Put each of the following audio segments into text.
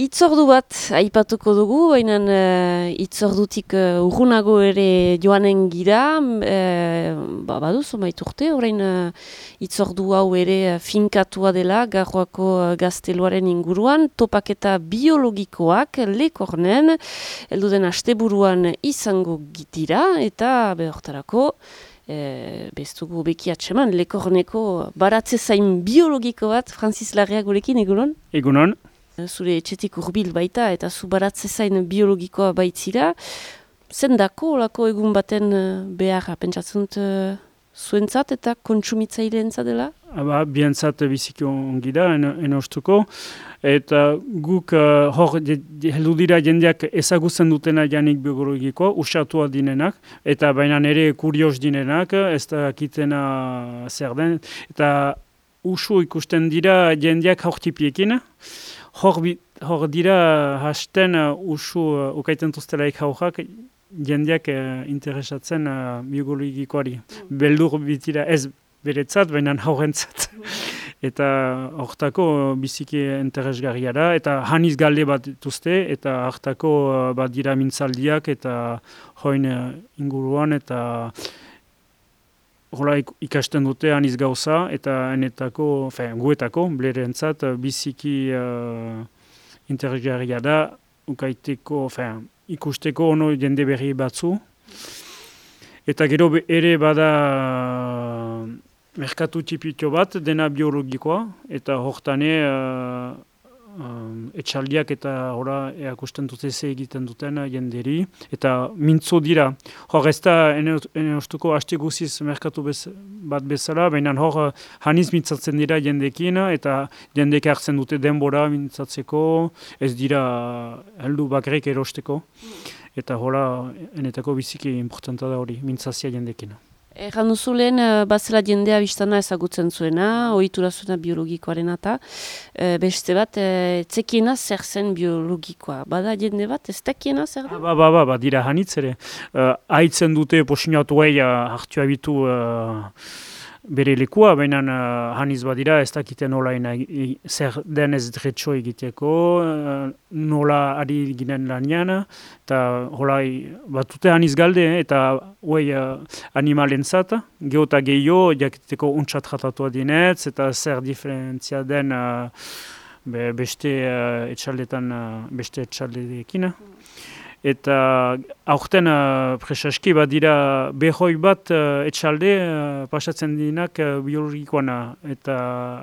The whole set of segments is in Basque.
Itzordu bat aipatuko dugu, baina uh, itzordutik uh, urgunago ere joanen gira, uh, ba, baduzu maiturte, orain uh, itzordu hau ere finkatua dela, garroako gazteluaren inguruan, topaketa biologikoak lekornen, elduden asteburuan izango gitira, eta behortarako, E, beztugu beki atseman, lekorneko baratze zain biologiko bat, Francis Larrea gurekin, egunon? Egunon zure etxetik urbil baita eta zu baratze zain biologikoa baitzira. Zendako olako egun baten eh, behar pentsatzunt uh, zuentzat eta kontsumitzaileentzat dela? Aba, bientzat biziki ongi da, enostuko. Eta guk uh, hor heldu dira jendeak ezagutzen dutena janik biologikoa, usatua dinenak, eta baina nire kurios dinenak, ez da kitena zer den. Eta usu ikusten dira jendeak haurtipiekin, hor, hor dira hasten uh, usu uh, ukaiten tuztelaik haujak jendeak uh, interesatzen uh, biologikoari. Mm. Beldur bitira ez beretzat, baina haurentzat. Mm. eta hortako uh, biziki interesgarria da, eta haniz galde bat dituzte, eta hortako uh, bat dira mintzaldiak, eta join uh, inguruan, eta Hola ikasten dute aniz gauza eta enetako, fe, guetako, blerentzat, biziki uh, interesgarria da, ukaiteko, fe, ikusteko ono jende berri batzu. Eta gero ere bada merkatu tipitio bat, dena biologikoa, eta hortane uh, um, etxaldiak eta ora eakusten dute ze egiten duten jenderi. Eta mintzo dira. Hor ez da ene ostuko haste guziz merkatu bez, bat bezala, baina hor haniz mintzatzen dira jendekin eta jendek hartzen dute denbora mintzatzeko, ez dira heldu bakrek erosteko. Eta hola, enetako biziki importanta da hori, mintzazia jendekin. Erran duzu lehen, uh, bazela jendea biztana ezagutzen zuena, ohitura zuena biologikoaren eta uh, beste bat, uh, tzekiena zer zen biologikoa. Bada jende bat, ez tekiena zer da? Ba, ba, ba, ba, dira hanitz ere. Uh, aitzen dute posinatu uh, hartu abitu bere lekua, baina uh, haniz badira ez dakiten nola ina, zer den ez dretxo egiteko, uh, nola ari ginen lanian, eta hola batute haniz galde, eta huei uh, animalen zat, geota gehiago, jakiteko untsa tratatua dinetz, eta zer diferentzia den uh, be, beste uh, etxaldetan, uh, beste etxaldekin eta aurten uh, presaski bat dira behoi bat uh, etxalde uh, pasatzen dinak uh, biologikoana. Eta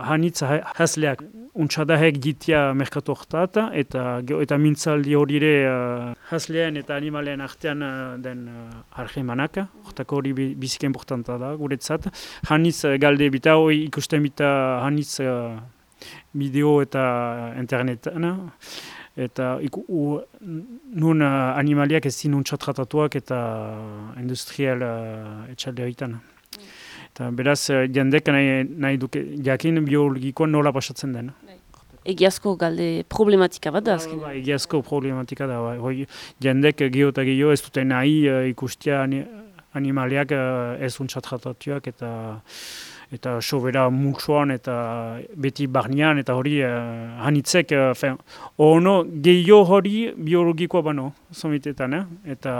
hanitz hasleak untsadahek ditia merkatu hortat eta, eta mintzaldi horire uh, haslean eta animalean artean uh, den uh, argemanak, hortako hori biziki importanta da guretzat. Hanitz uh, galde bita hori ikusten bita hanitz uh, bideo eta internetan eta iku, u, nun uh, animaliak ez zinun txatratatuak eta industrial uh, etxalde horitan. Eta beraz, uh, jendek nahi, nahi duke jakin biologikoa nola pasatzen den. Bai. Egiazko galde problematika bat da azken? Ba, egiazko problematika da. Ba. Hoi, jendek geho eta geho ez dute nahi uh, ikustia animaliak uh, ez untxatratatuak eta eta sobera mutsuan eta beti barnean eta hori uh, hanitzek, uh, ono gehiago hori biologikoa bano, somitetan, eh? eta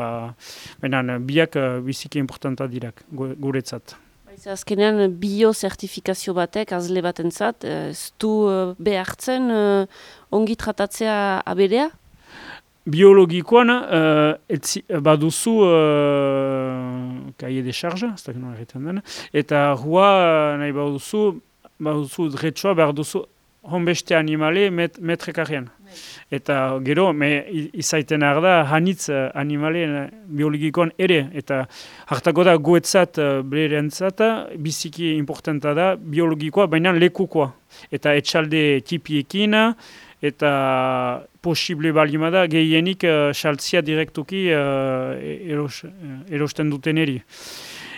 benan, biak uh, biziki importanta dirak guretzat. Azkenean bio-zertifikazio batek, azle batentzat, ez du behartzen ongi tratatzea aberea? Biologikoan uh, etzi, baduzu uh, kaie de charge, ez da den, eta hua nahi baduzu, baduzu dretsoa behar duzu honbeste animale met, metrekarrian. Bai. Eta gero, me izaiten da hanitz animale biologikoan ere, eta hartako da guetzat, berentzat, biziki importanta da biologikoa, baina lekukoa. Eta etxalde tipiekin, eta posible balima da gehienik uh, saltzia direktuki uh, eros, uh, erosten duten eri.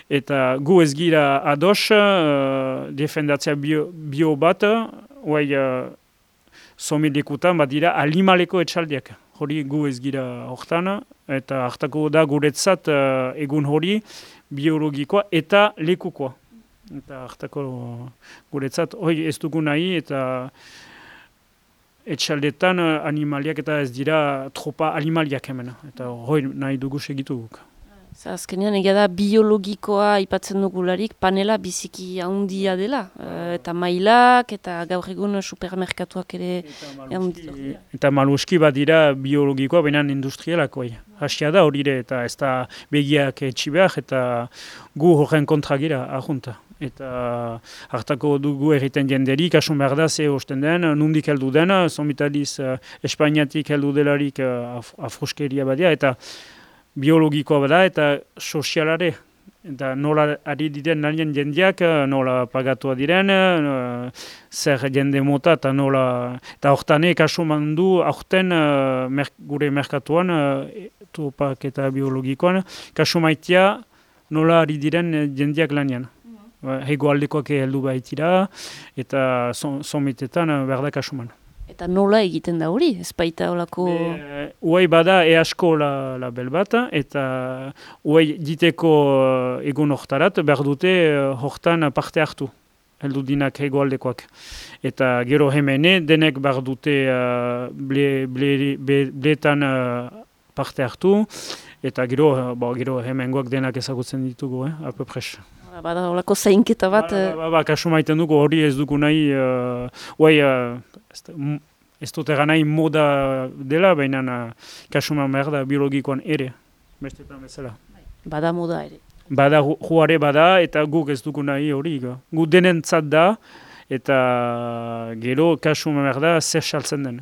Eta gu ez gira ados uh, defendatzea bio, bio bat, oai uh, somedekutan bat dira alimaleko etxaldiak. Hori gu ez gira hortan, eta hartako da guretzat uh, egun hori biologikoa eta lekukoa. Eta hartako guretzat hori ez dugu nahi eta etxaldetan animaliak eta ez dira tropa animaliak hemen. Eta hori nahi dugu segitu guk. Azkenean, egia da biologikoa ipatzen dugularik panela biziki handia dela. Uh, eta mailak eta gaur egun supermerkatuak ere handia. Eta maluski bat dira biologikoa benan industrialako. Hasia da hori eta ez da begiak etxibeak eta gu horren kontra gira ahunta. Eta hartako dugu erriten jenderi, kasun behar da ze hosten den, nundik heldu den, zomitaliz uh, Espainiatik heldu delarik uh, afroskeria badia, eta biologikoa bada eta sozialare. Eta nola ari diren lanien jendeak, nola pagatua diren, uh, zer jende mota eta nola... Eta hortane, kaso mandu, aurten uh, gure merkatuan, uh, topak eta biologikoan, kaso maitia nola ari diren jendeak lanien. Mm Hego aldekoak heldu baitira, eta somitetan uh, berda kaso man. Eta nola egiten da hori, ez baita olako... Uai bada easko la, la bel bat, eta uai diteko uh, egun hortarat, behar dute uh, hortan parte hartu, heldu dinak egoaldekoak. Eta gero hemene, denek behar dute uh, ble, bletan uh, parte hartu, eta gero, uh, bo, gero hemengoak denak ezagutzen ditugu, eh, apopres. Bada olako zainketa bat... Ba, ba, ba, kasu maiten dugu hori ez dugu nahi, uh, uai, ez dut egan nahi moda dela, baina uh, kasuman behar da biologikoan ere, bestetan bezala. Bada moda ere. Bada juare bada eta guk ez dugu nahi hori. Gu denentzat da eta gero kasuman behar da zer saltzen den.